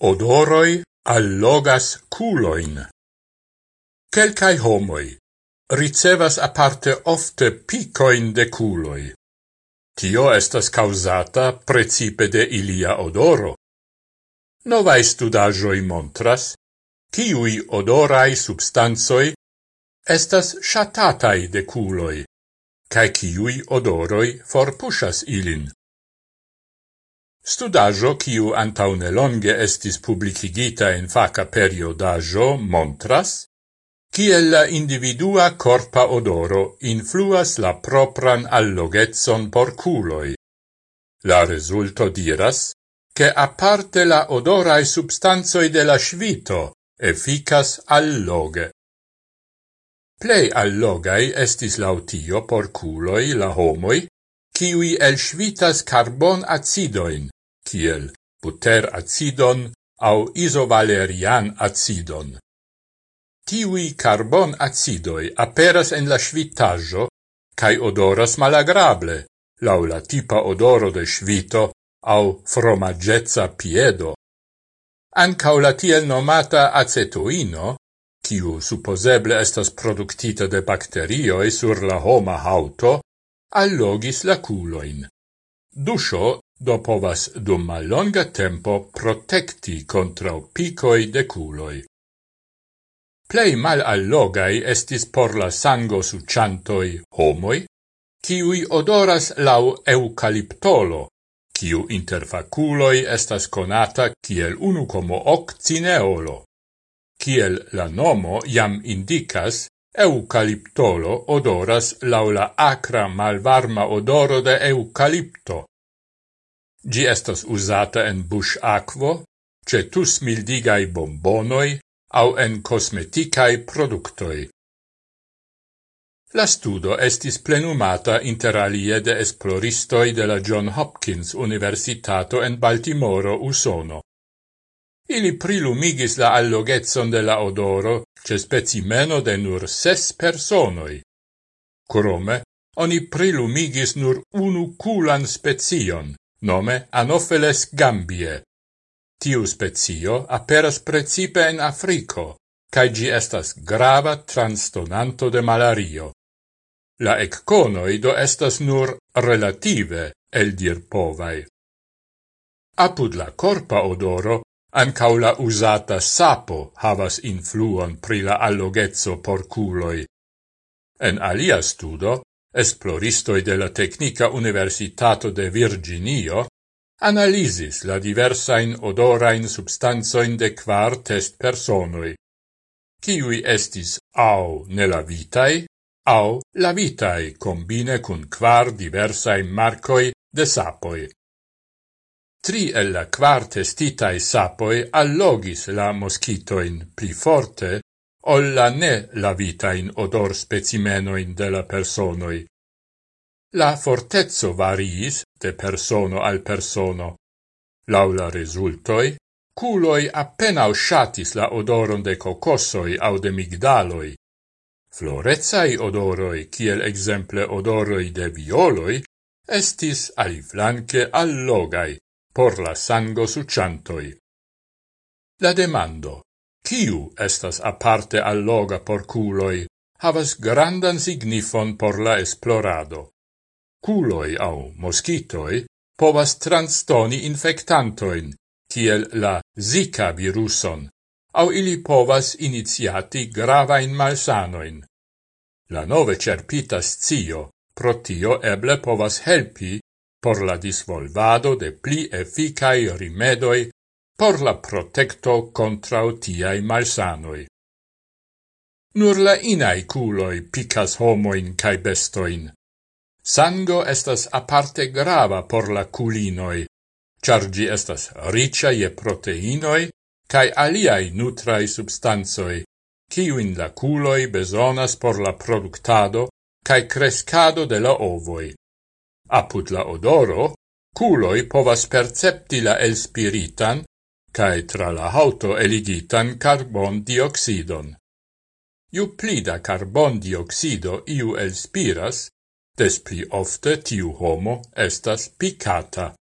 odoroi allogas culoin. Quelcae homoi ricevas aparte ofte picoin de culoi. Tio estas causata precipe de ilia odoro. Novae studagioi montras, ciui odorai substanzoi estas shatatai de culoi, cae ciui odoroi forpushas ilin. Studajo kiu antaune longe estis publicigita in faca periodajo montras, kiel la individua corpa odoro influas la propran allogetson por culoi. La resulto diras, che aparte la odorae substanzoi de la svito efficas alloge. Plei allogai estis lautio por culoi la homoi, kiwi elsvitas carbon acidoin, kiel buter acidon au isovalerian acidon. Tiui carbon acidoi aperas en la svitaggio cae odoras malagrable, lau la tipa odoro de svito au fromaggezza piedo. Ancau la tiel nomata acetoino, kiu supposeble estas productita de bacterioi sur la homa hauto, allogis la culoin. Duscio do povas dum mallonga tempo protecti contra picoi de culoi. Plei mal allogai estis por la sango succiantoi homoi, ciui odoras lau eucaliptolo, ciu inter faculoi estas conata kiel unucomo occineolo. Kiel la nomo jam indicas, Eucaliptolo odoras laula la malvarma odoro de eucalipto. Gi estas usata en buŝakvo, tus mildigai bombonoi, au en cosmeticae productoi. La studo estis plenumata interalie de esploristoi de la John Hopkins Universitato en Baltimoro, Usono. Ili prilumigis la allogetson de la odoro ce specimeno de nur ses personoi. Crome, oni prilumigis nur unu culan spezion, nome Anopheles gambie. Tiu spezio aperas precipe en Africo, cae gi estas grava transtonanto de malario. La ecconoi do estas nur relative el dir povai. Apud la corpa odoro Ancau la usata sapo havas influon pri la allogezzo por culoi. En alia studo, esploristoi de la Tecnica Universitato de Virginio analisis la diversain odorain substanzoin de quar test personoi, kiui estis au nelavitai, au la vitae combine cun quar diversae marcoi de sapoi. Tri el la quar testitae sapoi allogis la moschitoin pli forte, ol la vita in odor specimenoin de la personoi. La fortezzo variis de persono al persono. Laula resultoi, culoi appena usciatis la odoron de cocossoi au de migdaloi. Florezai odoroi, kiel exemple odoroi de violoi, estis aliflanque allogai por la sango succiantoi. La demando, ciu estas aparte alloga por culoi, havas grandan signifon por la esplorado. Culoi au moschitoi povas transtoni infectantoin, kiel la Zika viruson, au ili povas iniziati gravain malsanoin. La nove cerpita scio pro tio eble povas helpi por la disvolvado de pli efficai rimedoi por la protecto contra tiai malsanoi. Nur la inai culoi picas homoin cae bestoin. Sango estas aparte grava por la culinoi, char gi estas ricia je proteinoi cae aliai nutrai substanzoi, ciuin la culoi besonas por la productado cae crescado de la ovoi. Apud la odoro, culoi povas percepti la elspiritan cae tra la auto eligitan carbon dioxidon. Iu plida carbon dioxido iu elspiras, des pli ofte tiu homo estas picata.